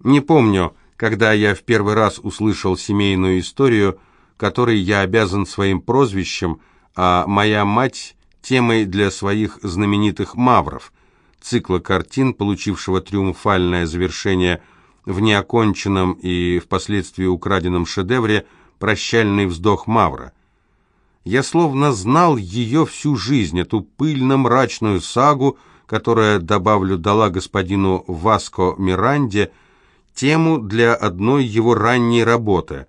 Не помню, когда я в первый раз услышал семейную историю, которой я обязан своим прозвищем, а моя мать – темой для своих знаменитых «Мавров», цикла картин, получившего триумфальное завершение в неоконченном и впоследствии украденном шедевре «Прощальный вздох Мавра». Я словно знал ее всю жизнь, эту пыльно-мрачную сагу, которая, добавлю, дала господину Васко Миранде тему для одной его ранней работы.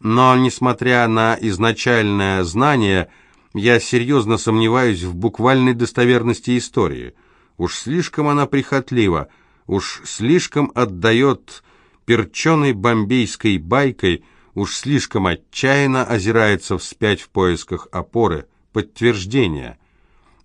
Но, несмотря на изначальное знание, я серьезно сомневаюсь в буквальной достоверности истории. Уж слишком она прихотлива, уж слишком отдает перченой бомбейской байкой – уж слишком отчаянно озирается вспять в поисках опоры, подтверждения.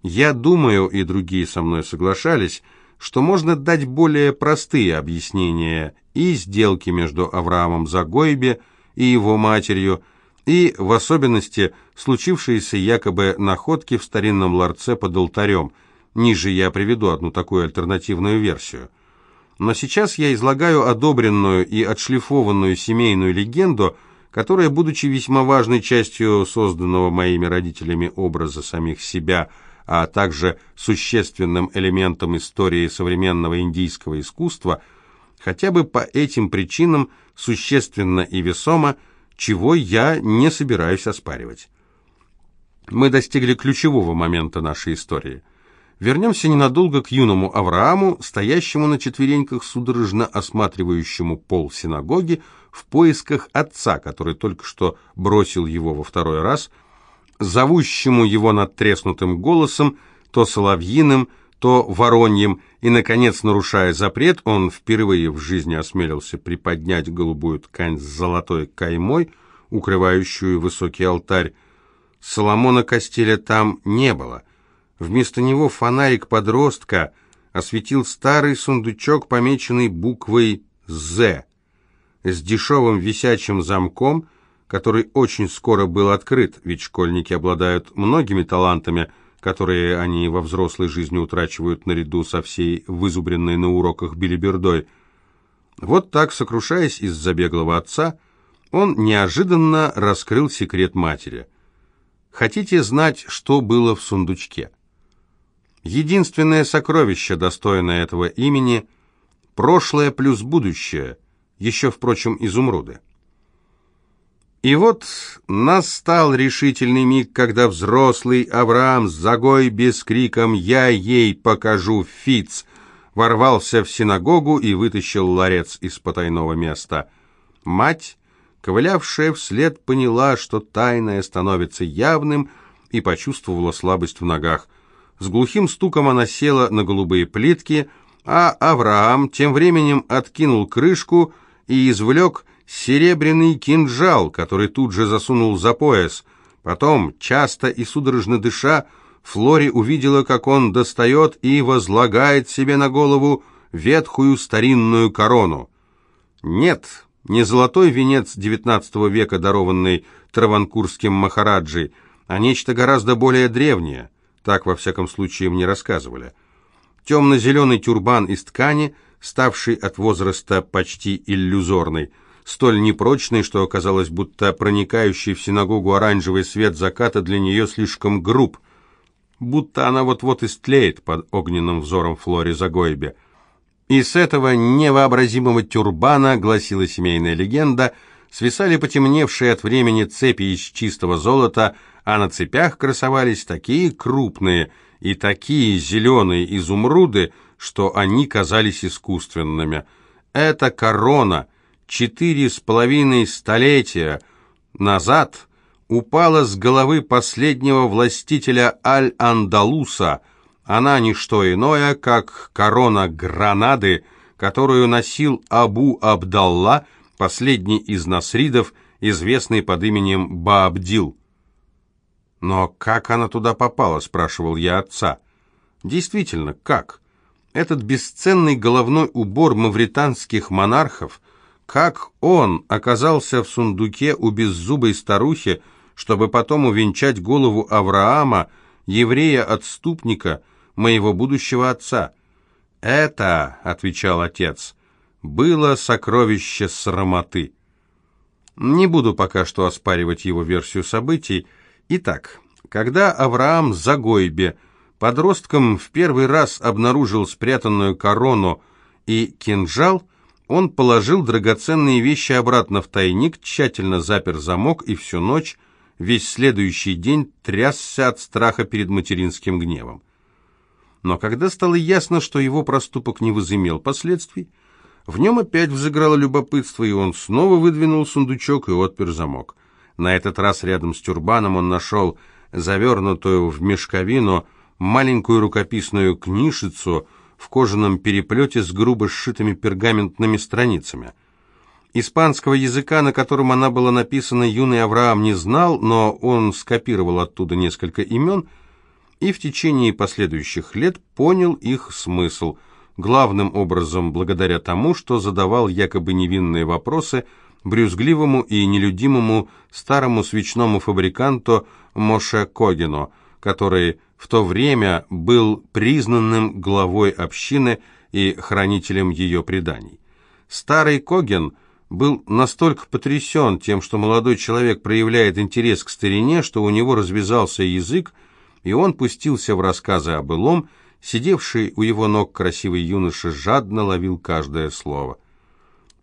Я думаю, и другие со мной соглашались, что можно дать более простые объяснения и сделки между Авраамом Загойбе и его матерью, и, в особенности, случившиеся якобы находки в старинном ларце под алтарем. Ниже я приведу одну такую альтернативную версию. Но сейчас я излагаю одобренную и отшлифованную семейную легенду, которая, будучи весьма важной частью созданного моими родителями образа самих себя, а также существенным элементом истории современного индийского искусства, хотя бы по этим причинам существенно и весомо, чего я не собираюсь оспаривать. Мы достигли ключевого момента нашей истории – Вернемся ненадолго к юному Аврааму, стоящему на четвереньках, судорожно осматривающему пол синагоги в поисках отца, который только что бросил его во второй раз, зовущему его надтреснутым голосом, то соловьиным, то вороньим, и, наконец, нарушая запрет, он впервые в жизни осмелился приподнять голубую ткань с золотой каймой, укрывающую высокий алтарь. Соломона Костеля там не было — Вместо него фонарик подростка осветил старый сундучок, помеченный буквой «З», с дешевым висячим замком, который очень скоро был открыт, ведь школьники обладают многими талантами, которые они во взрослой жизни утрачивают наряду со всей вызубренной на уроках билибердой. Вот так, сокрушаясь из-за беглого отца, он неожиданно раскрыл секрет матери. Хотите знать, что было в сундучке? Единственное сокровище, достойное этого имени – прошлое плюс будущее, еще, впрочем, изумруды. И вот настал решительный миг, когда взрослый Авраам с загой без криком «Я ей покажу, Фиц!» ворвался в синагогу и вытащил ларец из потайного места. Мать, ковылявшая вслед, поняла, что тайное становится явным, и почувствовала слабость в ногах. С глухим стуком она села на голубые плитки, а Авраам тем временем откинул крышку и извлек серебряный кинжал, который тут же засунул за пояс. Потом, часто и судорожно дыша, Флори увидела, как он достает и возлагает себе на голову ветхую старинную корону. Нет, не золотой венец XIX века, дарованный Траванкурским Махараджей, а нечто гораздо более древнее. Так, во всяком случае, мне рассказывали. Темно-зеленый тюрбан из ткани, ставший от возраста почти иллюзорный, столь непрочный, что оказалось, будто проникающий в синагогу оранжевый свет заката для нее слишком груб, будто она вот-вот истлеет под огненным взором Флори Загойбе. И с этого невообразимого тюрбана, гласила семейная легенда, свисали потемневшие от времени цепи из чистого золота, а на цепях красовались такие крупные и такие зеленые изумруды, что они казались искусственными. Эта корона четыре с половиной столетия назад упала с головы последнего властителя Аль-Андалуса. Она не что иное, как корона Гранады, которую носил Абу Абдалла, последний из насридов, известный под именем Баабдил. «Но как она туда попала?» – спрашивал я отца. «Действительно, как? Этот бесценный головной убор мавританских монархов, как он оказался в сундуке у беззубой старухи, чтобы потом увенчать голову Авраама, еврея-отступника, моего будущего отца?» «Это», — отвечал отец, — было сокровище срамоты. Не буду пока что оспаривать его версию событий. Итак, когда Авраам Загойбе подростком в первый раз обнаружил спрятанную корону и кинжал, он положил драгоценные вещи обратно в тайник, тщательно запер замок и всю ночь, весь следующий день трясся от страха перед материнским гневом. Но когда стало ясно, что его проступок не возымел последствий, в нем опять взыграло любопытство, и он снова выдвинул сундучок и отпер замок. На этот раз рядом с тюрбаном он нашел завернутую в мешковину маленькую рукописную книжицу в кожаном переплете с грубо сшитыми пергаментными страницами. Испанского языка, на котором она была написана, юный Авраам не знал, но он скопировал оттуда несколько имен и в течение последующих лет понял их смысл, главным образом благодаря тому, что задавал якобы невинные вопросы брюзгливому и нелюдимому старому свечному фабриканту Моше Когину, который в то время был признанным главой общины и хранителем ее преданий. Старый Коген был настолько потрясен тем, что молодой человек проявляет интерес к старине, что у него развязался язык, и он пустился в рассказы о былом, сидевший у его ног красивый юноша жадно ловил каждое слово.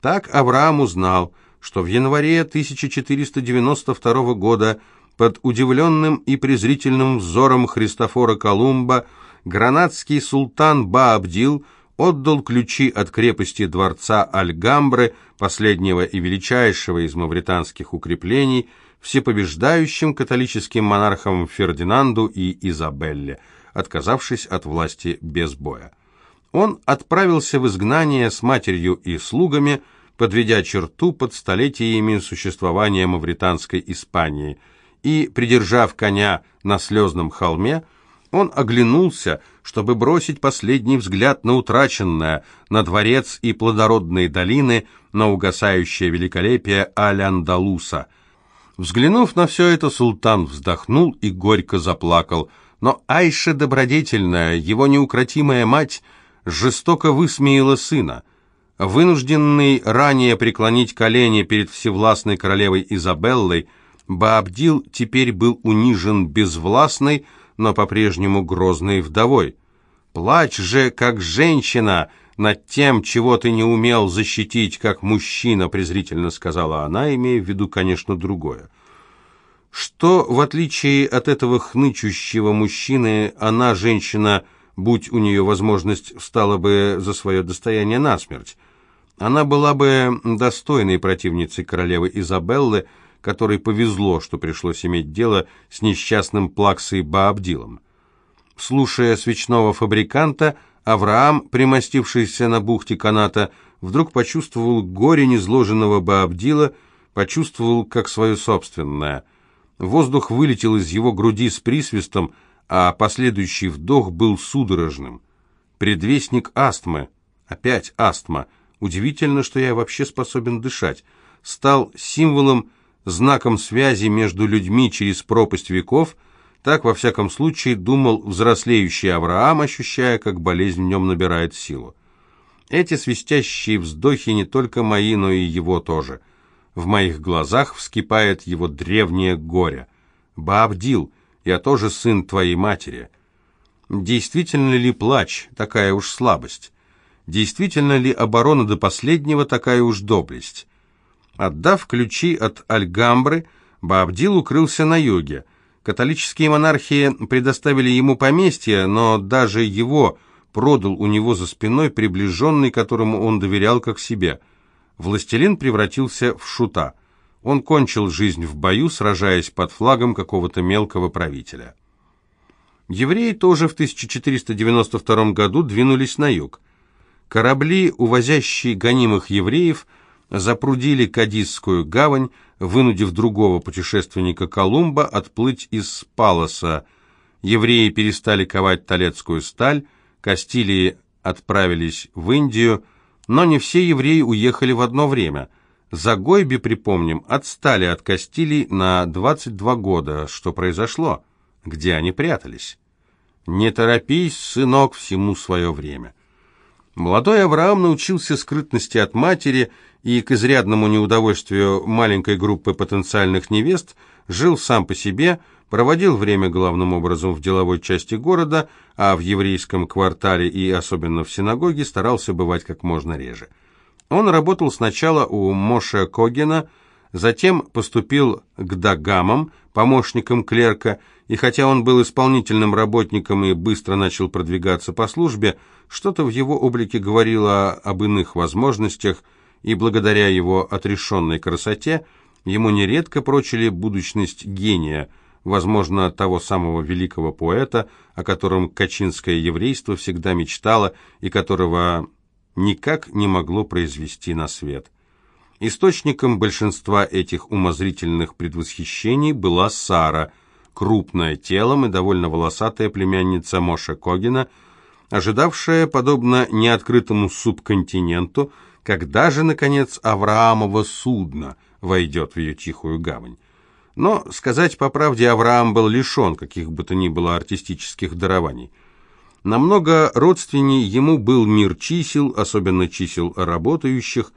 Так Авраам узнал, что в январе 1492 года под удивленным и презрительным взором Христофора Колумба гранадский султан Баабдил отдал ключи от крепости дворца Альгамбры, последнего и величайшего из мавританских укреплений, всепобеждающим католическим монархам Фердинанду и Изабелле, отказавшись от власти без боя. Он отправился в изгнание с матерью и слугами, подведя черту под столетиями существования мавританской Испании – и, придержав коня на слезном холме, он оглянулся, чтобы бросить последний взгляд на утраченное, на дворец и плодородные долины, на угасающее великолепие Аль-Андалуса. Взглянув на все это, султан вздохнул и горько заплакал, но Айша добродетельная, его неукротимая мать, жестоко высмеяла сына. Вынужденный ранее преклонить колени перед всевластной королевой Изабеллой, Баабдил теперь был унижен безвластной, но по-прежнему грозной вдовой. «Плачь же, как женщина, над тем, чего ты не умел защитить, как мужчина», презрительно сказала она, имея в виду, конечно, другое. Что, в отличие от этого хнычущего мужчины, она, женщина, будь у нее возможность, встала бы за свое достояние насмерть. Она была бы достойной противницей королевы Изабеллы, которой повезло, что пришлось иметь дело с несчастным Плаксой Баабдилом. Слушая свечного фабриканта, Авраам, примостившийся на бухте каната, вдруг почувствовал горе незложенного Баабдила, почувствовал как свое собственное. Воздух вылетел из его груди с присвистом, а последующий вдох был судорожным. Предвестник астмы. Опять астма. Удивительно, что я вообще способен дышать. Стал символом знаком связи между людьми через пропасть веков, так, во всяком случае, думал взрослеющий Авраам, ощущая, как болезнь в нем набирает силу. Эти свистящие вздохи не только мои, но и его тоже. В моих глазах вскипает его древнее горе. Баабдил, я тоже сын твоей матери. Действительно ли плач такая уж слабость? Действительно ли оборона до последнего такая уж доблесть? Отдав ключи от Альгамбры, Баабдил укрылся на юге. Католические монархии предоставили ему поместье, но даже его продал у него за спиной приближенный, которому он доверял как себе. Властелин превратился в шута. Он кончил жизнь в бою, сражаясь под флагом какого-то мелкого правителя. Евреи тоже в 1492 году двинулись на юг. Корабли, увозящие гонимых евреев, запрудили Кадисскую гавань, вынудив другого путешественника Колумба отплыть из Палоса. Евреи перестали ковать талецкую сталь, Кастилии отправились в Индию, но не все евреи уехали в одно время. Загойби, припомним, отстали от Кастилий на 22 года. Что произошло? Где они прятались? Не торопись, сынок, всему свое время. Молодой Авраам научился скрытности от матери и, к изрядному неудовольствию маленькой группы потенциальных невест, жил сам по себе, проводил время главным образом в деловой части города, а в еврейском квартале и особенно в синагоге старался бывать как можно реже. Он работал сначала у Моше Когена, затем поступил к Дагамам, помощником клерка, и хотя он был исполнительным работником и быстро начал продвигаться по службе, что-то в его облике говорило об иных возможностях, и благодаря его отрешенной красоте ему нередко прочили будущность гения, возможно, того самого великого поэта, о котором качинское еврейство всегда мечтало и которого никак не могло произвести на свет. Источником большинства этих умозрительных предвосхищений была Сара, крупная телом и довольно волосатая племянница Моша Когина, ожидавшая, подобно неоткрытому субконтиненту, когда же, наконец, Авраамово судно войдет в ее тихую гавань. Но, сказать по правде, Авраам был лишен каких бы то ни было артистических дарований. Намного родственней ему был мир чисел, особенно чисел работающих.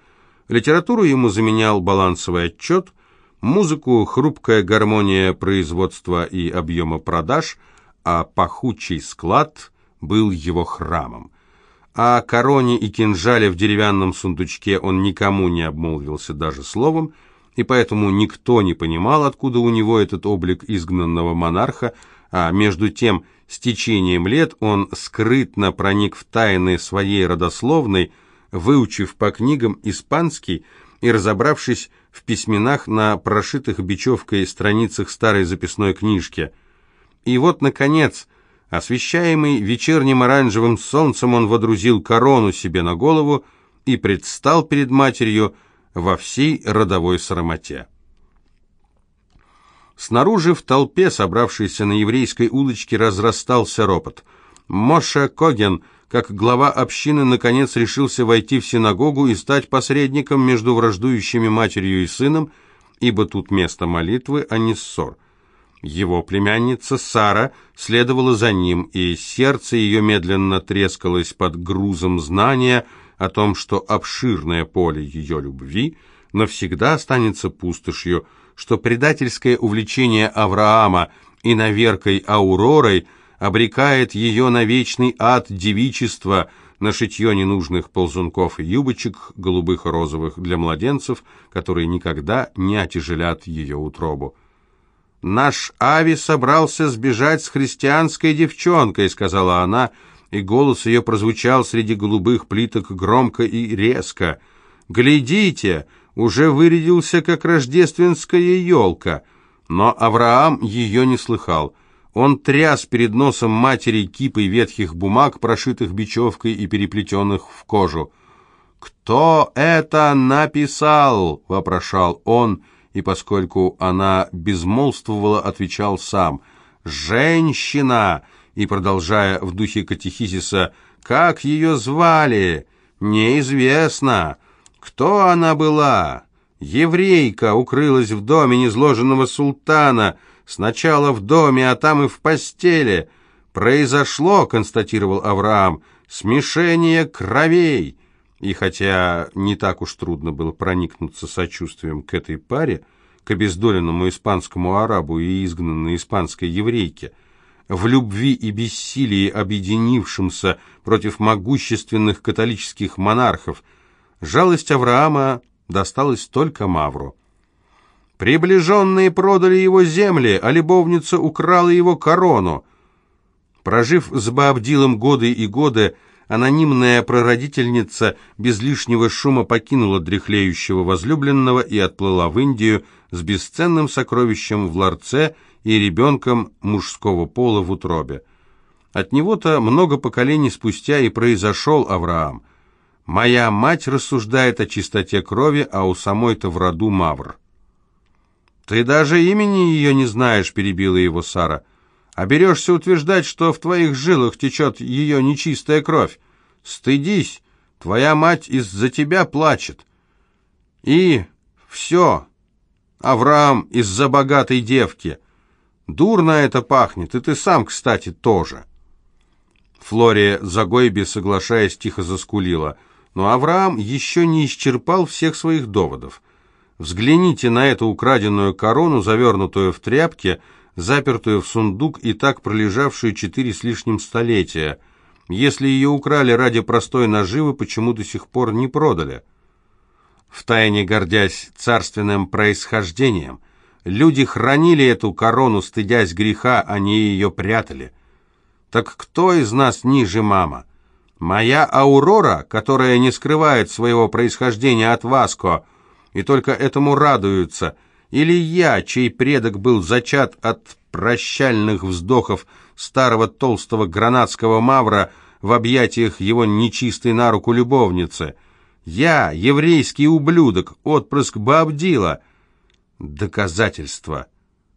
Литературу ему заменял балансовый отчет, музыку – хрупкая гармония производства и объема продаж, а пахучий склад был его храмом. О короне и кинжале в деревянном сундучке он никому не обмолвился даже словом, и поэтому никто не понимал, откуда у него этот облик изгнанного монарха, а между тем – с течением лет он скрытно проник в тайны своей родословной, выучив по книгам испанский и разобравшись в письменах на прошитых бечевкой страницах старой записной книжки. И вот, наконец, освещаемый вечерним оранжевым солнцем, он водрузил корону себе на голову и предстал перед матерью во всей родовой срамоте. Снаружи в толпе, собравшейся на еврейской улочке, разрастался ропот. Моше Коген, как глава общины, наконец решился войти в синагогу и стать посредником между враждующими матерью и сыном, ибо тут место молитвы, а не ссор. Его племянница Сара следовала за ним, и сердце ее медленно трескалось под грузом знания о том, что обширное поле ее любви навсегда останется пустошью, что предательское увлечение Авраама и наверкой Ауророй обрекает ее на вечный ад девичества, на шитье ненужных ползунков и юбочек, голубых и розовых для младенцев, которые никогда не отяжелят ее утробу. «Наш Ави собрался сбежать с христианской девчонкой», — сказала она, и голос ее прозвучал среди голубых плиток громко и резко. «Глядите, уже вырядился, как рождественская елка, но Авраам ее не слыхал. Он тряс перед носом матери кипой ветхих бумаг, прошитых бечевкой и переплетенных в кожу. «Кто это написал?» — вопрошал он, и поскольку она безмолвствовала, отвечал сам. «Женщина!» И, продолжая в духе катехизиса, «Как ее звали?» «Неизвестно. Кто она была? Еврейка укрылась в доме незложенного султана, сначала в доме, а там и в постели. Произошло, констатировал Авраам, смешение кровей. И хотя не так уж трудно было проникнуться сочувствием к этой паре, к обездоленному испанскому арабу и изгнанной испанской еврейке, в любви и бессилии объединившимся против могущественных католических монархов – Жалость Авраама досталась только Мавру. Приближенные продали его земли, а любовница украла его корону. Прожив с Баабдилом годы и годы, анонимная прародительница без лишнего шума покинула дряхлеющего возлюбленного и отплыла в Индию с бесценным сокровищем в ларце и ребенком мужского пола в утробе. От него-то много поколений спустя и произошел Авраам – Моя мать рассуждает о чистоте крови, а у самой-то в роду Мавр. «Ты даже имени ее не знаешь», — перебила его Сара. «А берешься утверждать, что в твоих жилах течет ее нечистая кровь. Стыдись, твоя мать из-за тебя плачет. И все, Авраам из-за богатой девки. Дурно это пахнет, и ты сам, кстати, тоже». Флория Загойби, соглашаясь, тихо заскулила. Но Авраам еще не исчерпал всех своих доводов. Взгляните на эту украденную корону, завернутую в тряпки, запертую в сундук и так пролежавшую четыре с лишним столетия. Если ее украли ради простой наживы, почему до сих пор не продали? Втайне гордясь царственным происхождением, люди хранили эту корону, стыдясь греха, они ее прятали. Так кто из нас ниже мама? Моя Аурора, которая не скрывает своего происхождения от Васко, и только этому радуются, или я, чей предок был зачат от прощальных вздохов старого толстого гранатского мавра в объятиях его нечистой на руку любовницы. Я, еврейский ублюдок, отпрыск Бабдила. Доказательства,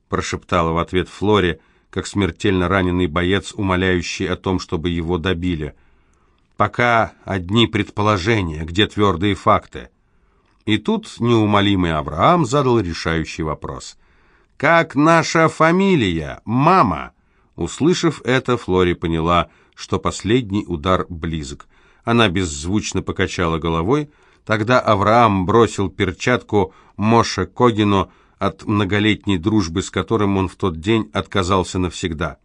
прошептала в ответ Флоре, как смертельно раненый боец, умоляющий о том, чтобы его добили. Пока одни предположения, где твердые факты. И тут неумолимый Авраам задал решающий вопрос. «Как наша фамилия, мама?» Услышав это, Флори поняла, что последний удар близок. Она беззвучно покачала головой. Тогда Авраам бросил перчатку Моше Когину от многолетней дружбы, с которым он в тот день отказался навсегда.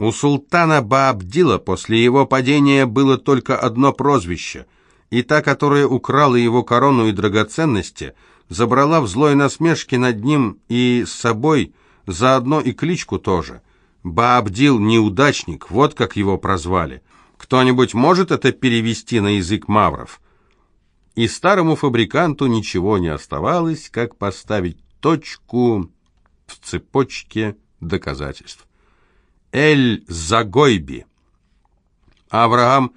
У султана Баабдила после его падения было только одно прозвище — и та, которая украла его корону и драгоценности, забрала в злой насмешке над ним и с собой заодно и кличку тоже. Баабдил неудачник, вот как его прозвали. Кто-нибудь может это перевести на язык мавров? И старому фабриканту ничего не оставалось, как поставить точку в цепочке доказательств. Эль-Загойби. Авраам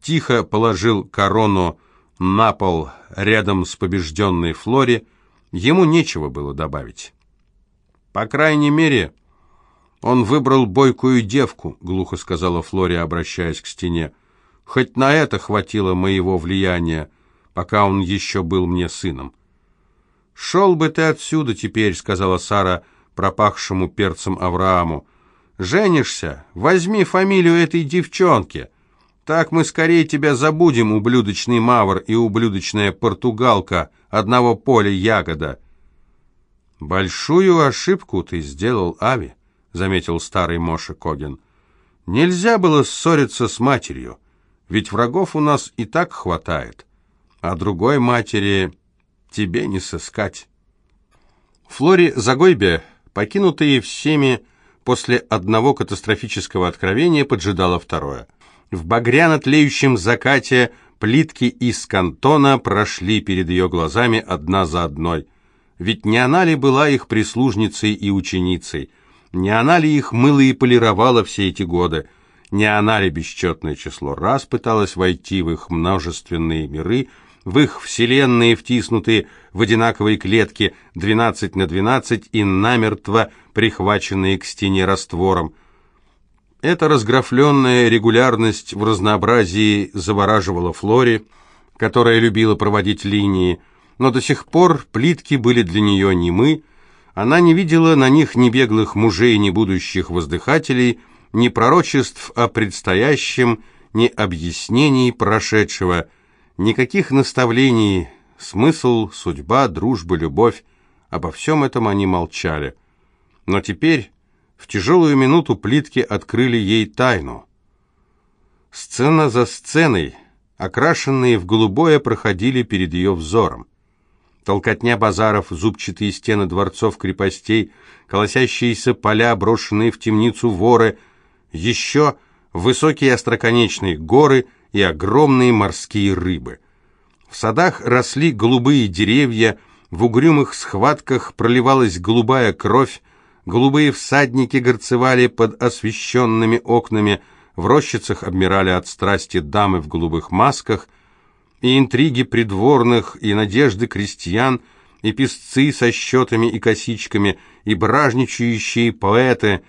тихо положил корону на пол рядом с побежденной Флори, ему нечего было добавить. «По крайней мере, он выбрал бойкую девку», — глухо сказала Флори, обращаясь к стене. «Хоть на это хватило моего влияния, пока он еще был мне сыном». «Шел бы ты отсюда теперь», — сказала Сара пропахшему перцем Аврааму. «Женишься? Возьми фамилию этой девчонки». Так мы скорее тебя забудем, ублюдочный мавр и ублюдочная португалка, одного поля ягода. Большую ошибку ты сделал, Ави, заметил старый Моша Коген. Нельзя было ссориться с матерью, ведь врагов у нас и так хватает, а другой матери тебе не сыскать. Флори Загойбе, покинутые всеми после одного катастрофического откровения, поджидала второе — в багряно-тлеющем закате плитки из кантона прошли перед ее глазами одна за одной. Ведь не она ли была их прислужницей и ученицей? Не она ли их мыла и полировала все эти годы? Не она ли бесчетное число раз пыталась войти в их множественные миры, в их вселенные, втиснутые в одинаковые клетки 12 на 12 и намертво прихваченные к стене раствором? Эта разграфленная регулярность в разнообразии завораживала Флори, которая любила проводить линии, но до сих пор плитки были для нее немы, она не видела на них ни беглых мужей, ни будущих воздыхателей, ни пророчеств о предстоящем, ни объяснений прошедшего, никаких наставлений, смысл, судьба, дружба, любовь. Обо всем этом они молчали. Но теперь в тяжелую минуту плитки открыли ей тайну. Сцена за сценой, окрашенные в голубое, проходили перед ее взором. Толкотня базаров, зубчатые стены дворцов, крепостей, колосящиеся поля, брошенные в темницу воры, еще высокие остроконечные горы и огромные морские рыбы. В садах росли голубые деревья, в угрюмых схватках проливалась голубая кровь, Голубые всадники горцевали под освещенными окнами, в рощицах обмирали от страсти дамы в голубых масках, и интриги придворных, и надежды крестьян, и песцы со счетами и косичками, и бражничающие поэты.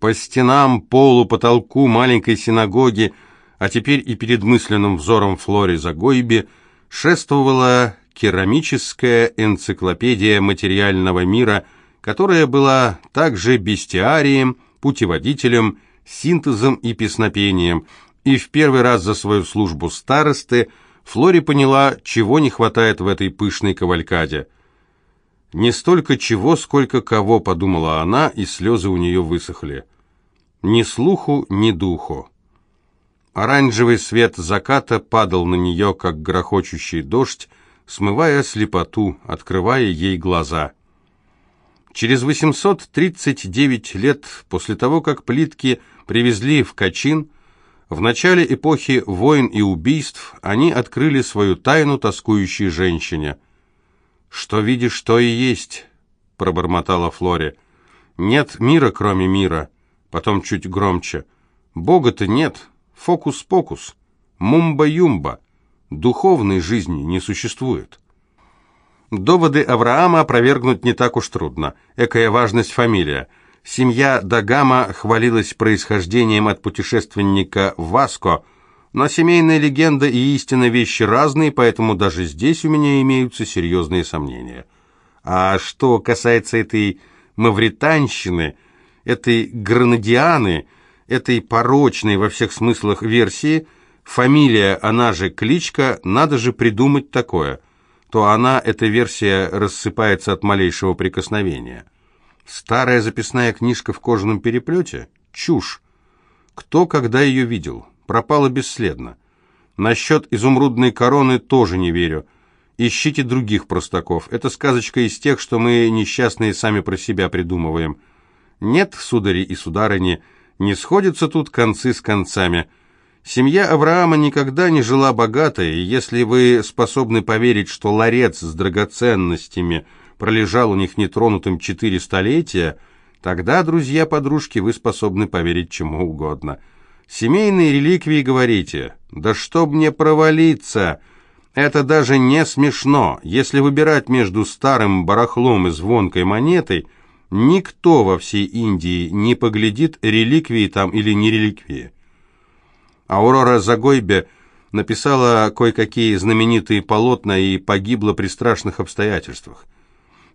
По стенам, полу, потолку маленькой синагоги, а теперь и перед мысленным взором Флори Загойби, шествовала керамическая энциклопедия материального мира – которая была также бестиарием, путеводителем, синтезом и песнопением, и в первый раз за свою службу старосты Флори поняла, чего не хватает в этой пышной кавалькаде. Не столько чего, сколько кого, подумала она, и слезы у нее высохли. Ни слуху, ни духу. Оранжевый свет заката падал на нее, как грохочущий дождь, смывая слепоту, открывая ей глаза. Через 839 лет после того, как плитки привезли в Качин, в начале эпохи войн и убийств они открыли свою тайну тоскующей женщине. «Что видишь, то и есть», — пробормотала Флоре. «Нет мира, кроме мира» потом чуть громче. «Бога-то нет, фокус-покус, мумба-юмба, духовной жизни не существует». Доводы Авраама опровергнуть не так уж трудно. Экая важность фамилия. Семья Дагама хвалилась происхождением от путешественника Васко, но семейная легенда и истина вещи разные, поэтому даже здесь у меня имеются серьезные сомнения. А что касается этой мавританщины – этой гранадианы, этой порочной во всех смыслах версии, фамилия, она же кличка, надо же придумать такое, то она, эта версия, рассыпается от малейшего прикосновения. Старая записная книжка в кожаном переплете? Чушь. Кто когда ее видел? Пропала бесследно. Насчет изумрудной короны тоже не верю. Ищите других простаков. Это сказочка из тех, что мы, несчастные, сами про себя придумываем. Нет, судари и сударыни, не сходятся тут концы с концами. Семья Авраама никогда не жила богато, и если вы способны поверить, что ларец с драгоценностями пролежал у них нетронутым четыре столетия, тогда, друзья-подружки, вы способны поверить чему угодно. Семейные реликвии, говорите, да чтоб мне провалиться! Это даже не смешно. Если выбирать между старым барахлом и звонкой монетой – Никто во всей Индии не поглядит, реликвии там или не реликвии. Аурора Загойбе написала кое-какие знаменитые полотна и погибла при страшных обстоятельствах.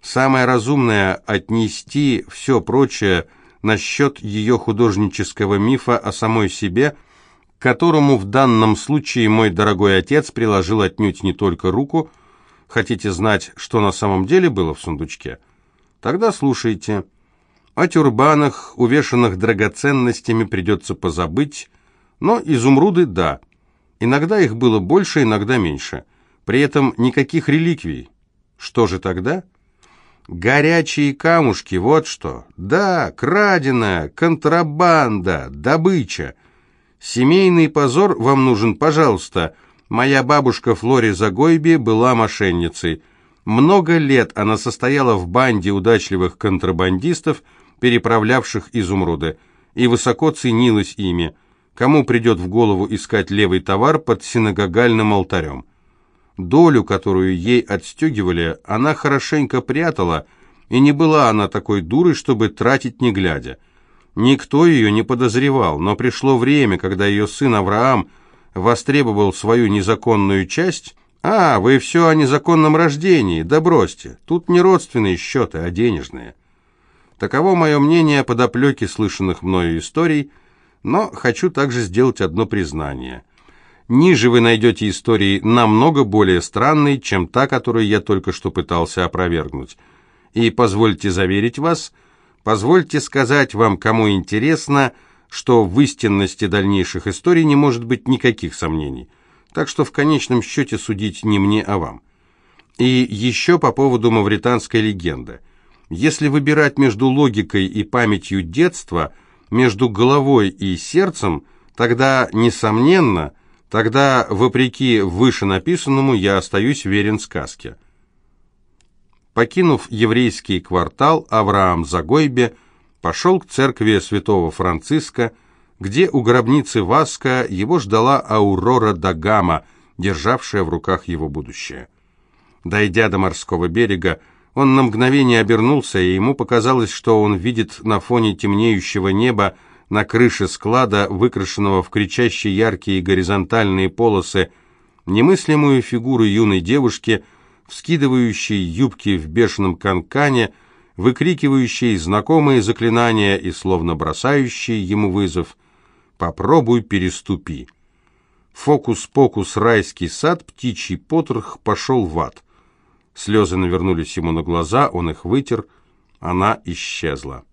Самое разумное – отнести все прочее насчет ее художнического мифа о самой себе, которому в данном случае мой дорогой отец приложил отнюдь не только руку. Хотите знать, что на самом деле было в сундучке? Тогда слушайте. О тюрбанах, увешанных драгоценностями, придется позабыть, но изумруды – да. Иногда их было больше, иногда меньше. При этом никаких реликвий. Что же тогда? Горячие камушки, вот что. Да, краденая, контрабанда, добыча. Семейный позор вам нужен, пожалуйста. Моя бабушка Флори Загойби была мошенницей – много лет она состояла в банде удачливых контрабандистов, переправлявших изумруды, и высоко ценилась ими. Кому придет в голову искать левый товар под синагогальным алтарем? Долю, которую ей отстегивали, она хорошенько прятала, и не была она такой дурой, чтобы тратить не глядя. Никто ее не подозревал, но пришло время, когда ее сын Авраам востребовал свою незаконную часть, «А, вы все о незаконном рождении, да бросьте, тут не родственные счеты, а денежные». Таково мое мнение о подоплеке слышанных мною историй, но хочу также сделать одно признание. Ниже вы найдете истории намного более странные, чем та, которую я только что пытался опровергнуть. И позвольте заверить вас, позвольте сказать вам, кому интересно, что в истинности дальнейших историй не может быть никаких сомнений так что в конечном счете судить не мне, а вам. И еще по поводу мавританской легенды. Если выбирать между логикой и памятью детства, между головой и сердцем, тогда, несомненно, тогда, вопреки вышенаписанному, я остаюсь верен сказке. Покинув еврейский квартал, Авраам Загойбе пошел к церкви святого Франциска, где у гробницы Васка его ждала Аурора Дагама, державшая в руках его будущее. Дойдя до морского берега, он на мгновение обернулся, и ему показалось, что он видит на фоне темнеющего неба на крыше склада, выкрашенного в кричащие яркие горизонтальные полосы, немыслимую фигуру юной девушки, вскидывающей юбки в бешеном канкане, выкрикивающей знакомые заклинания и словно бросающей ему вызов «Попробуй переступи». Фокус-покус, райский сад, птичий потрох пошел в ад. Слезы навернулись ему на глаза, он их вытер, она исчезла.